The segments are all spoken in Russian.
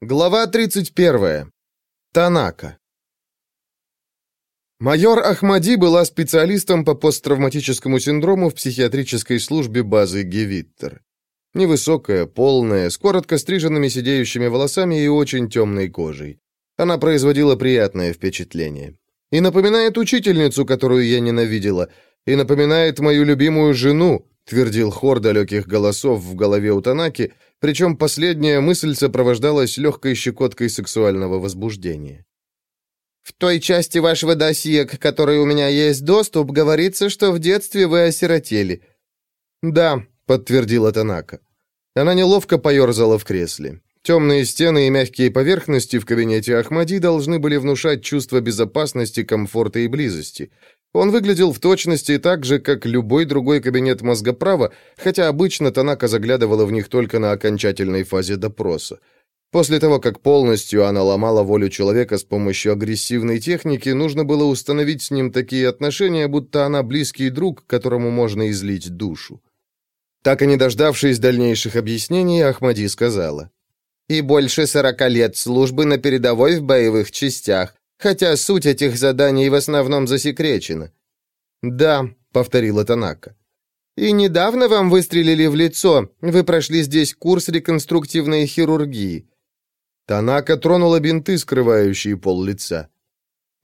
Глава 31. Танака. Майор Ахмади была специалистом по посттравматическому синдрому в психиатрической службе базы Гевиттер. Невысокая, полная, с коротко стриженными сидеющими волосами и очень темной кожей. Она производила приятное впечатление. И напоминает учительницу, которую я ненавидела, и напоминает мою любимую жену, твердил хор далеких голосов в голове у Танаки, причем последняя мысль сопровождалась легкой щекоткой сексуального возбуждения. «В той части вашего досье, к которой у меня есть доступ, говорится, что в детстве вы осиротели». «Да», — подтвердила Танака. Она неловко поерзала в кресле. Темные стены и мягкие поверхности в кабинете Ахмади должны были внушать чувство безопасности, комфорта и близости. Он выглядел в точности так же, как любой другой кабинет мозгоправа, хотя обычно Танака заглядывала в них только на окончательной фазе допроса. После того, как полностью она ломала волю человека с помощью агрессивной техники, нужно было установить с ним такие отношения, будто она близкий друг, которому можно излить душу. Так и не дождавшись дальнейших объяснений, Ахмади сказала. «И больше сорока лет службы на передовой в боевых частях хотя суть этих заданий в основном засекречена». «Да», — повторила Танака. «И недавно вам выстрелили в лицо. Вы прошли здесь курс реконструктивной хирургии». Танака тронула бинты, скрывающие пол лица.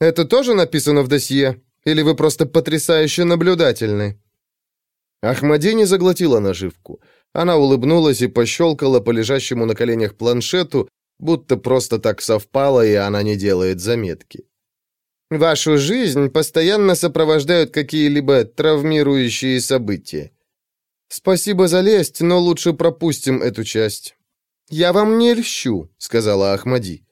«Это тоже написано в досье? Или вы просто потрясающе наблюдательны?» Ахмади не заглотила наживку. Она улыбнулась и пощелкала по лежащему на коленях планшету, будто просто так совпало, и она не делает заметки. Вашу жизнь постоянно сопровождают какие-либо травмирующие события. Спасибо за лесть, но лучше пропустим эту часть. Я вам не льщу, сказала Ахмади.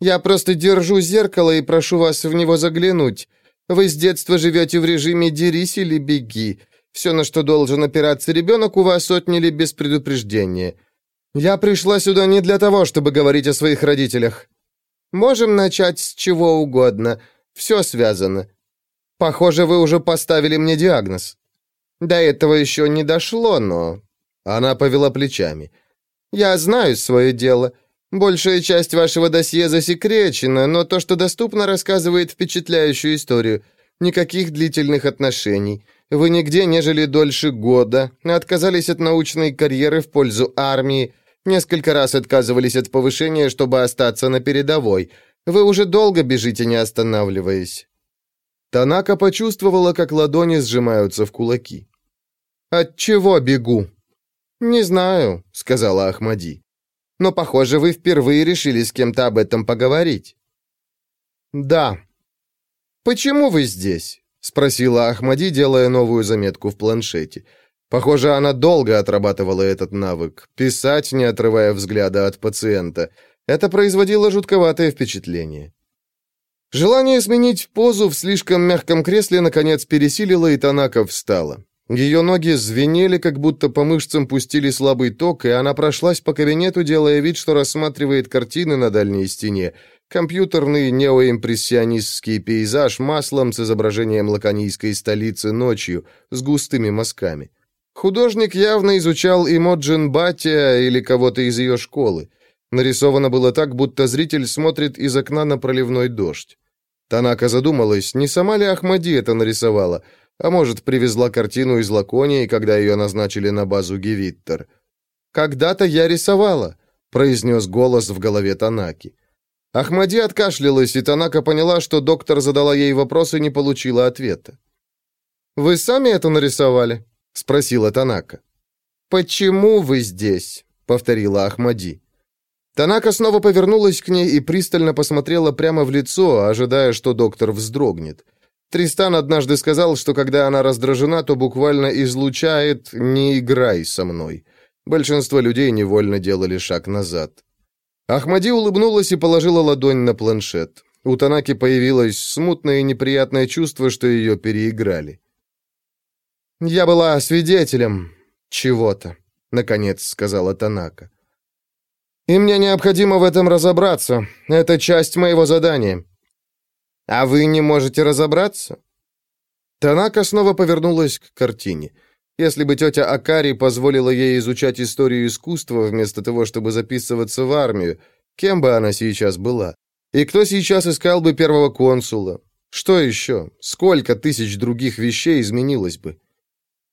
Я просто держу зеркало и прошу вас в него заглянуть. Вы с детства живете в режиме «дерись или беги». Все, на что должен опираться ребенок, у вас отняли без предупреждения. «Я пришла сюда не для того, чтобы говорить о своих родителях». «Можем начать с чего угодно. Все связано. Похоже, вы уже поставили мне диагноз». «До этого еще не дошло, но...» Она повела плечами. «Я знаю свое дело. Большая часть вашего досье засекречена, но то, что доступно, рассказывает впечатляющую историю. Никаких длительных отношений. Вы нигде не жили дольше года, отказались от научной карьеры в пользу армии, Несколько раз отказывались от повышения, чтобы остаться на передовой. Вы уже долго бежите, не останавливаясь». Танака почувствовала, как ладони сжимаются в кулаки. «От чего бегу?» «Не знаю», — сказала Ахмади. «Но, похоже, вы впервые решили с кем-то об этом поговорить». «Да». «Почему вы здесь?» — спросила Ахмади, делая новую заметку в планшете. Похоже, она долго отрабатывала этот навык. Писать, не отрывая взгляда от пациента. Это производило жутковатое впечатление. Желание сменить позу в слишком мягком кресле наконец пересилило, и Танака встала. Ее ноги звенели, как будто по мышцам пустили слабый ток, и она прошлась по кабинету, делая вид, что рассматривает картины на дальней стене. Компьютерный неоимпрессионистский пейзаж маслом с изображением лаконийской столицы ночью, с густыми мазками. Художник явно изучал Имоджин Батия или кого-то из ее школы. Нарисовано было так, будто зритель смотрит из окна на проливной дождь. Танака задумалась, не сама ли Ахмади это нарисовала, а может, привезла картину из Лаконии, когда ее назначили на базу Гевиттер. «Когда-то я рисовала», — произнес голос в голове Танаки. Ахмади откашлялась, и Танака поняла, что доктор задала ей вопрос и не получила ответа. «Вы сами это нарисовали?» — спросила Танака. «Почему вы здесь?» — повторила Ахмади. Танака снова повернулась к ней и пристально посмотрела прямо в лицо, ожидая, что доктор вздрогнет. Тристан однажды сказал, что когда она раздражена, то буквально излучает «не играй со мной». Большинство людей невольно делали шаг назад. Ахмади улыбнулась и положила ладонь на планшет. У Танаки появилось смутное и неприятное чувство, что ее переиграли. «Я была свидетелем чего-то», — наконец сказала Танака. «И мне необходимо в этом разобраться. Это часть моего задания». «А вы не можете разобраться?» Танака снова повернулась к картине. Если бы тетя Акари позволила ей изучать историю искусства вместо того, чтобы записываться в армию, Кем бы она сейчас была? И кто сейчас искал бы первого консула? Что еще? Сколько тысяч других вещей изменилось бы?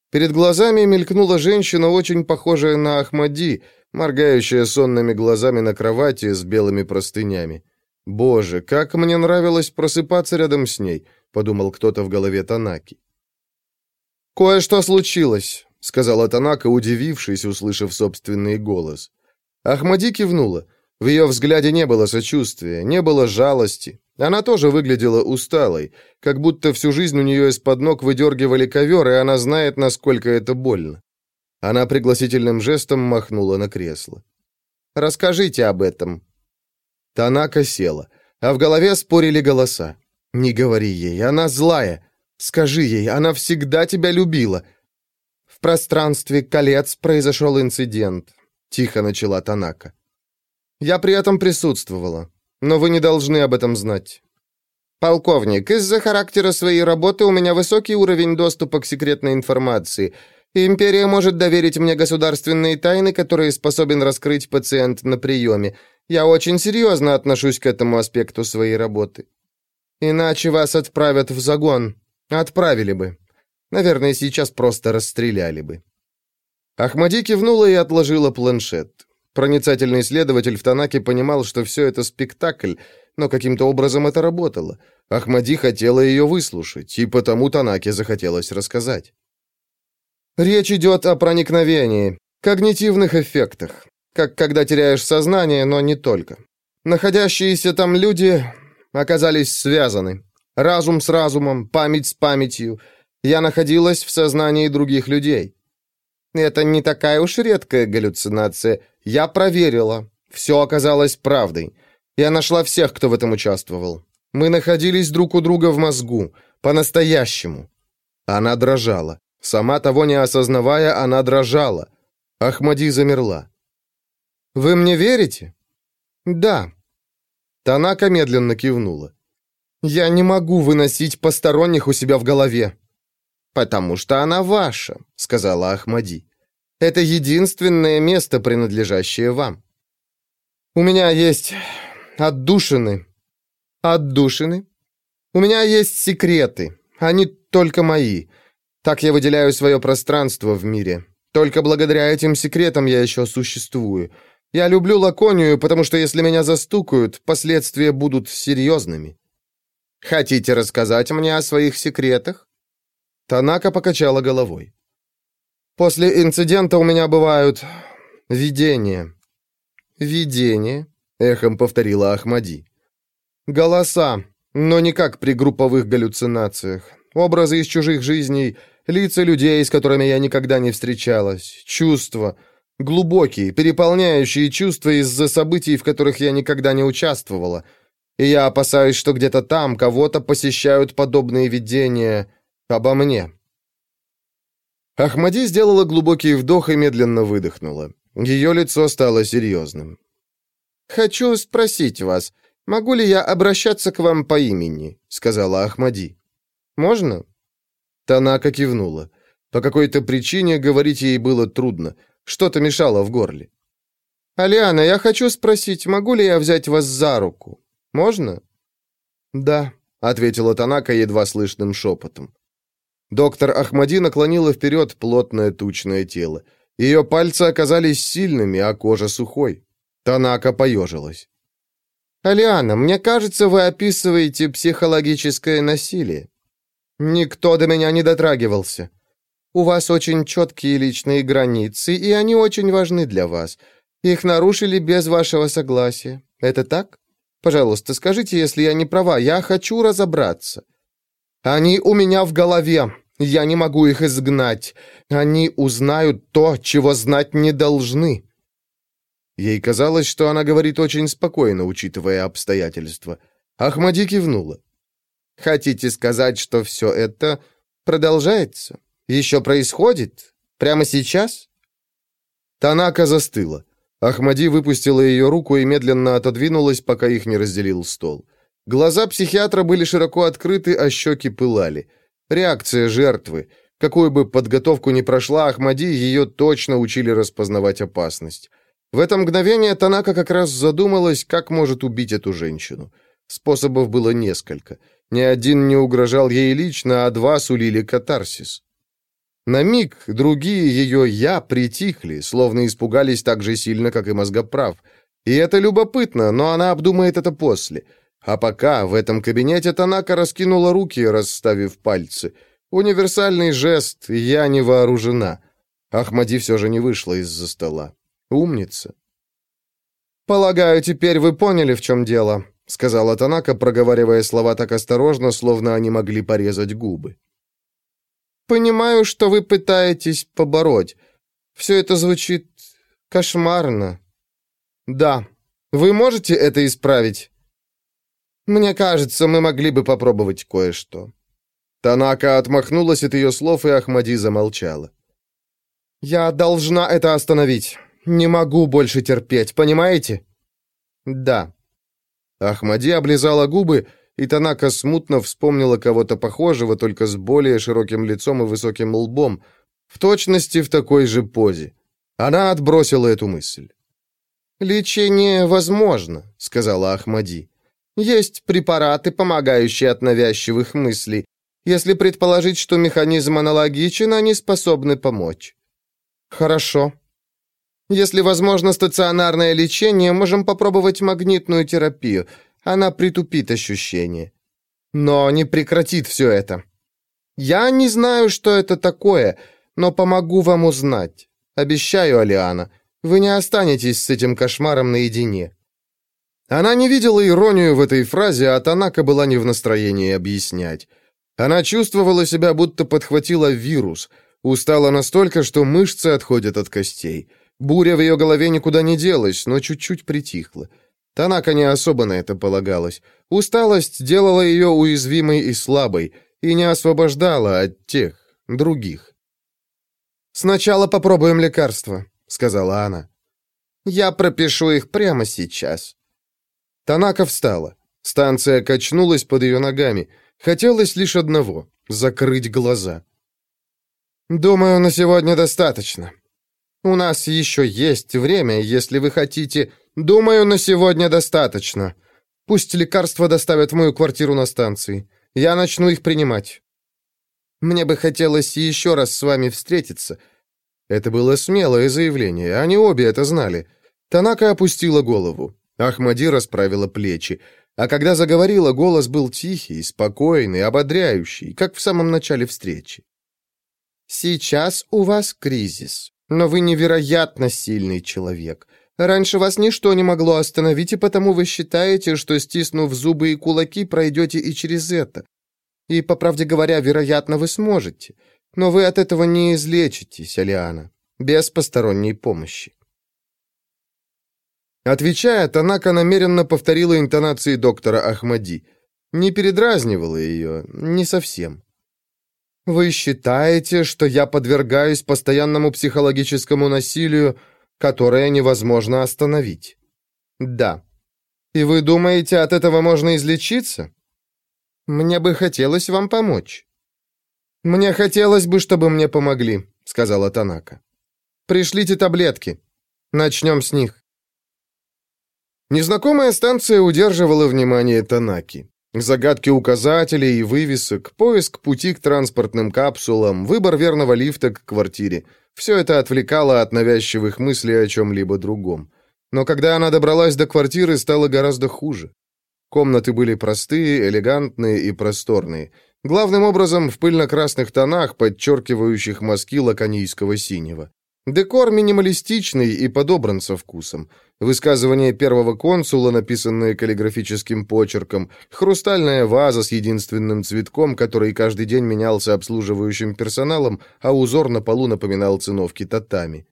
Перед глазами мелькнула женщина, очень похожая на Ахмади, моргающая сонными глазами на кровати с белыми простынями. «Боже, как мне нравилось просыпаться рядом с ней», — подумал кто-то в голове Танаки. «Кое-что случилось», — сказала Танака, удивившись, услышав собственный голос. Ахмади кивнула. В ее взгляде не было сочувствия, не было жалости. Она тоже выглядела усталой, как будто всю жизнь у нее из-под ног выдергивали ковер, и она знает, насколько это больно. Она пригласительным жестом махнула на кресло. «Расскажите об этом». Танака села, а в голове спорили голоса. «Не говори ей, она злая. Скажи ей, она всегда тебя любила». «В пространстве колец произошел инцидент», — тихо начала Танака. «Я при этом присутствовала, но вы не должны об этом знать». «Полковник, из-за характера своей работы у меня высокий уровень доступа к секретной информации. Империя может доверить мне государственные тайны, которые способен раскрыть пациент на приеме. Я очень серьезно отношусь к этому аспекту своей работы. Иначе вас отправят в загон. Отправили бы. Наверное, сейчас просто расстреляли бы». Ахмади кивнула и отложила планшет. Проницательный следователь в Танаке понимал, что все это спектакль, но каким-то образом это работало. Ахмади хотела ее выслушать, и потому Танаке захотелось рассказать. Речь идет о проникновении, когнитивных эффектах, как когда теряешь сознание, но не только. Находящиеся там люди оказались связаны. Разум с разумом, память с памятью. Я находилась в сознании других людей. Это не такая уж редкая галлюцинация. Я проверила. Все оказалось правдой. Я нашла всех, кто в этом участвовал. Мы находились друг у друга в мозгу. По-настоящему. Она дрожала. Сама того не осознавая, она дрожала. Ахмади замерла. «Вы мне верите?» «Да». Танака медленно кивнула. «Я не могу выносить посторонних у себя в голове». «Потому что она ваша», — сказала Ахмади. Это единственное место, принадлежащее вам. У меня есть отдушины. Отдушины? У меня есть секреты. Они только мои. Так я выделяю свое пространство в мире. Только благодаря этим секретам я еще существую. Я люблю Лаконию, потому что если меня застукают, последствия будут серьезными. Хотите рассказать мне о своих секретах? Танака покачала головой. После инцидента у меня бывают видения». «Видения?» — эхом повторила Ахмади. «Голоса, но не как при групповых галлюцинациях. Образы из чужих жизней, лица людей, с которыми я никогда не встречалась, чувства, глубокие, переполняющие чувства из-за событий, в которых я никогда не участвовала. И я опасаюсь, что где-то там кого-то посещают подобные видения обо мне». Ахмади сделала глубокий вдох и медленно выдохнула. Ее лицо стало серьезным. «Хочу спросить вас, могу ли я обращаться к вам по имени?» — сказала Ахмади. «Можно?» Танака кивнула. По какой-то причине говорить ей было трудно. Что-то мешало в горле. «Алиана, я хочу спросить, могу ли я взять вас за руку? Можно?» «Да», — ответила Танака едва слышным шепотом. Доктор Ахмади наклонила вперед плотное тучное тело. Ее пальцы оказались сильными, а кожа сухой. Танака поежилась. «Алиана, мне кажется, вы описываете психологическое насилие. Никто до меня не дотрагивался. У вас очень четкие личные границы, и они очень важны для вас. Их нарушили без вашего согласия. Это так? Пожалуйста, скажите, если я не права, я хочу разобраться». Они у меня в голове. Я не могу их изгнать. Они узнают то, чего знать не должны». Ей казалось, что она говорит очень спокойно, учитывая обстоятельства. Ахмади кивнула. «Хотите сказать, что все это продолжается? Еще происходит? Прямо сейчас?» Танака застыла. Ахмади выпустила ее руку и медленно отодвинулась, пока их не разделил стол. Глаза психиатра были широко открыты, а щеки пылали. Реакция жертвы. Какую бы подготовку ни прошла Ахмади, ее точно учили распознавать опасность. В это мгновение Танака как раз задумалась, как может убить эту женщину. Способов было несколько. Ни один не угрожал ей лично, а два сулили катарсис. На миг другие ее «я» притихли, словно испугались так же сильно, как и мозгоправ. И это любопытно, но она обдумает это после. А пока в этом кабинете Танака раскинула руки, расставив пальцы. Универсальный жест «я не вооружена». Ахмади все же не вышла из-за стола. Умница. «Полагаю, теперь вы поняли, в чем дело», — сказала Танака, проговаривая слова так осторожно, словно они могли порезать губы. «Понимаю, что вы пытаетесь побороть. Все это звучит кошмарно. Да, вы можете это исправить?» «Мне кажется, мы могли бы попробовать кое-что». Танака отмахнулась от ее слов, и Ахмади замолчала. «Я должна это остановить. Не могу больше терпеть, понимаете?» «Да». Ахмади облизала губы, и Танака смутно вспомнила кого-то похожего, только с более широким лицом и высоким лбом, в точности в такой же позе. Она отбросила эту мысль. «Лечение возможно», — сказала Ахмади. «Есть препараты, помогающие от навязчивых мыслей. Если предположить, что механизм аналогичен, они способны помочь. Хорошо. Если возможно стационарное лечение, можем попробовать магнитную терапию. Она притупит ощущения. Но не прекратит все это. Я не знаю, что это такое, но помогу вам узнать. Обещаю, Алиана, вы не останетесь с этим кошмаром наедине. Она не видела иронию в этой фразе, а Танака была не в настроении объяснять. Она чувствовала себя, будто подхватила вирус — Устала настолько, что мышцы отходят от костей. Буря в ее голове никуда не делась, но чуть-чуть притихла. Танака не особо на это полагалась. Усталость делала ее уязвимой и слабой, и не освобождала от тех, других. «Сначала попробуем лекарства», — сказала она. «Я пропишу их прямо сейчас». Танака встала. Станция качнулась под ее ногами. Хотелось лишь одного — закрыть глаза. «Думаю, на сегодня достаточно. У нас еще есть время, если вы хотите. Думаю, на сегодня достаточно. Пусть лекарства доставят в мою квартиру на станции. Я начну их принимать. Мне бы хотелось еще раз с вами встретиться». Это было смелое заявление, они обе это знали. Танака опустила голову. Ахмади расправила плечи. А когда заговорила, голос был тихий, спокойный, ободряющий, как в самом начале встречи. Сейчас у вас кризис, но вы невероятно сильный человек. Раньше вас ничто не могло остановить, и потому вы считаете, что, стиснув зубы и кулаки, пройдете и через это. И, по правде говоря, вероятно, вы сможете. Но вы от этого не излечитесь, Алиана, без посторонней помощи. Отвечая, Танака намеренно повторила интонации доктора Ахмади. Не передразнивала ее, не совсем. Вы считаете, что я подвергаюсь постоянному психологическому насилию, которое невозможно остановить? Да. И вы думаете, от этого можно излечиться? Мне бы хотелось вам помочь. Мне хотелось бы, чтобы мне помогли, сказала Танака. Пришлите таблетки. Начнем с них. Незнакомая станция удерживала внимание Танаки. Загадки указателей и вывесок, поиск пути к транспортным капсулам, выбор верного лифта к квартире — все это отвлекало от навязчивых мыслей о чем-либо другом. Но когда она добралась до квартиры, стало гораздо хуже. Комнаты были простые, элегантные и просторные. Главным образом в пыльно-красных тонах, подчеркивающих мазки лаконийского синего. Декор минималистичный и подобран со вкусом. Высказывание первого консула, написанное каллиграфическим почерком, хрустальная ваза с единственным цветком, который каждый день менялся обслуживающим персоналом, а узор на полу напоминал циновки татами.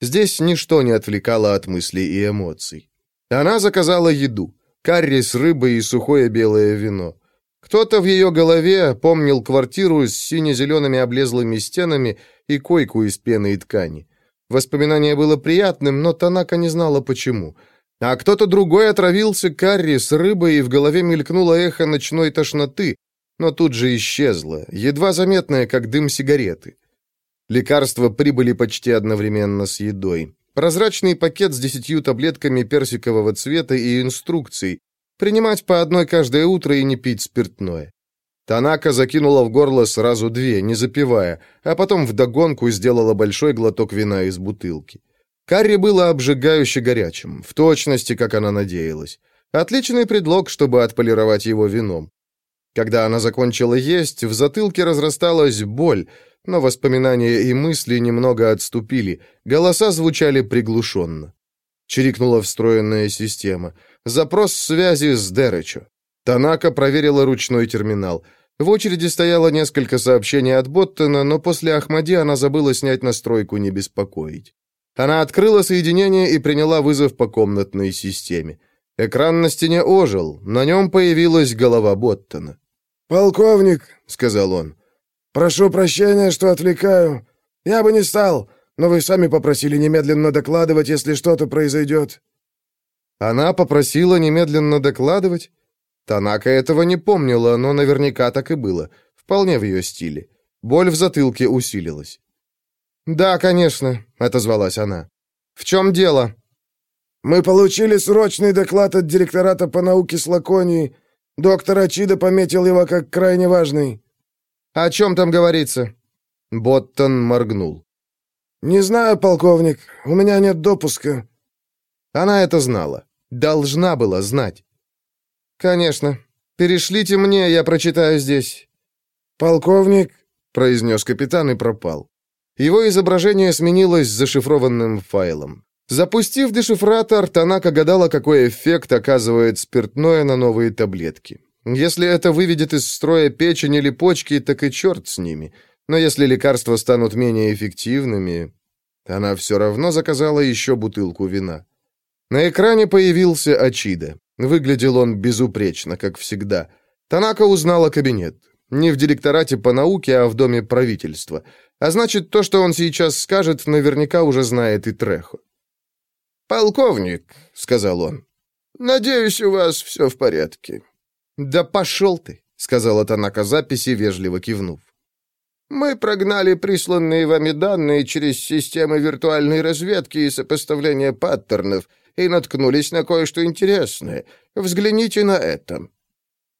Здесь ничто не отвлекало от мыслей и эмоций. Она заказала еду. Карри с рыбой и сухое белое вино. Кто-то в ее голове помнил квартиру с сине-зелеными облезлыми стенами и койку из пены и ткани. Воспоминание было приятным, но Танака не знала почему. А кто-то другой отравился карри с рыбой, и в голове мелькнуло эхо ночной тошноты, но тут же исчезло, едва заметное, как дым сигареты. Лекарства прибыли почти одновременно с едой. Прозрачный пакет с десятью таблетками персикового цвета и инструкцией. Принимать по одной каждое утро и не пить спиртное. Танака закинула в горло сразу две, не запивая, а потом вдогонку сделала большой глоток вина из бутылки. Карри было обжигающе горячим, в точности, как она надеялась. Отличный предлог, чтобы отполировать его вином. Когда она закончила есть, в затылке разрасталась боль, но воспоминания и мысли немного отступили, голоса звучали приглушенно. Чирикнула встроенная система. Запрос связи с Деречо. Танака проверила ручной терминал. В очереди стояло несколько сообщений от Боттона, но после Ахмади она забыла снять настройку «Не беспокоить». Она открыла соединение и приняла вызов по комнатной системе. Экран на стене ожил, на нем появилась голова Боттона. «Полковник», — сказал он, — «прошу прощения, что отвлекаю. Я бы не стал, но вы сами попросили немедленно докладывать, если что-то произойдет». Она попросила немедленно докладывать? Танака этого не помнила, но наверняка так и было. Вполне в ее стиле. Боль в затылке усилилась. «Да, конечно», — отозвалась она. «В чем дело?» «Мы получили срочный доклад от директората по науке с Лаконии. Доктор Ачида пометил его как крайне важный». «О чем там говорится?» Боттон моргнул. «Не знаю, полковник. У меня нет допуска». Она это знала. Должна была знать. «Конечно. Перешлите мне, я прочитаю здесь». «Полковник», — произнес капитан и пропал. Его изображение сменилось зашифрованным файлом. Запустив дешифратор, Танака гадала, какой эффект оказывает спиртное на новые таблетки. Если это выведет из строя печень или почки, так и черт с ними. Но если лекарства станут менее эффективными... Она все равно заказала еще бутылку вина. На экране появился Ачида. Выглядел он безупречно, как всегда. Танака узнала кабинет. Не в директорате по науке, а в доме правительства. А значит, то, что он сейчас скажет, наверняка уже знает и Трехо. «Полковник», — сказал он, — «надеюсь, у вас все в порядке». «Да пошел ты», — сказала Танака записи, вежливо кивнув. «Мы прогнали присланные вами данные через системы виртуальной разведки и сопоставления паттернов и наткнулись на кое-что интересное. Взгляните на это».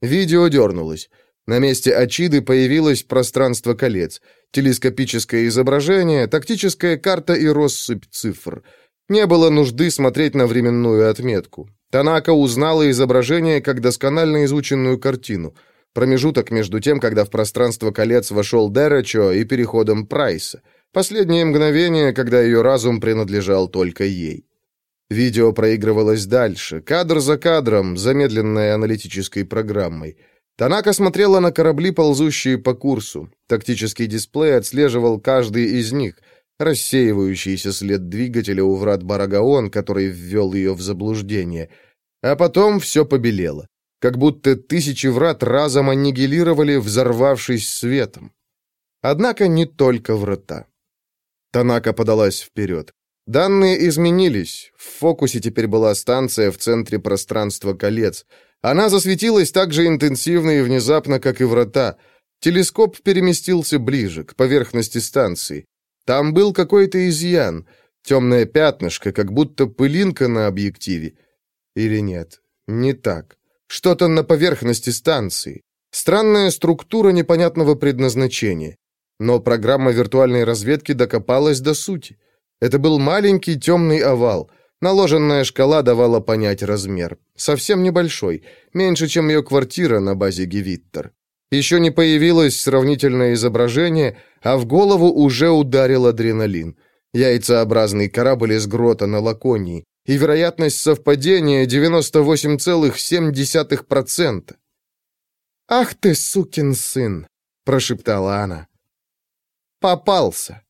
Видео дернулось. На месте Ачиды появилось пространство колец, телескопическое изображение, тактическая карта и россыпь цифр. Не было нужды смотреть на временную отметку. Танака узнала изображение как досконально изученную картину. Промежуток между тем, когда в пространство колец вошел Дерачо, и переходом Прайса. Последнее мгновение, когда ее разум принадлежал только ей. Видео проигрывалось дальше, кадр за кадром, замедленной аналитической программой. Танака смотрела на корабли, ползущие по курсу. Тактический дисплей отслеживал каждый из них. Рассеивающийся след двигателя у врат Барагаон, который ввел ее в заблуждение. А потом все побелело. Как будто тысячи врат разом аннигилировали, взорвавшись светом. Однако не только врата. Танака подалась вперед. Данные изменились. В фокусе теперь была станция в центре пространства колец — она засветилась так же интенсивно и внезапно, как и врата. Телескоп переместился ближе, к поверхности станции. Там был какой-то изъян, темное пятнышко, как будто пылинка на объективе. Или нет, не так. Что-то на поверхности станции. Странная структура непонятного предназначения. Но программа виртуальной разведки докопалась до сути. Это был маленький темный овал — Наложенная шкала давала понять размер. Совсем небольшой, меньше, чем ее квартира на базе Гевиттер. Еще не появилось сравнительное изображение, а в голову уже ударил адреналин. Яйцеобразный корабль из грота на Лаконии. И вероятность совпадения 98,7%. «Ах ты, сукин сын!» — прошептала она. «Попался!»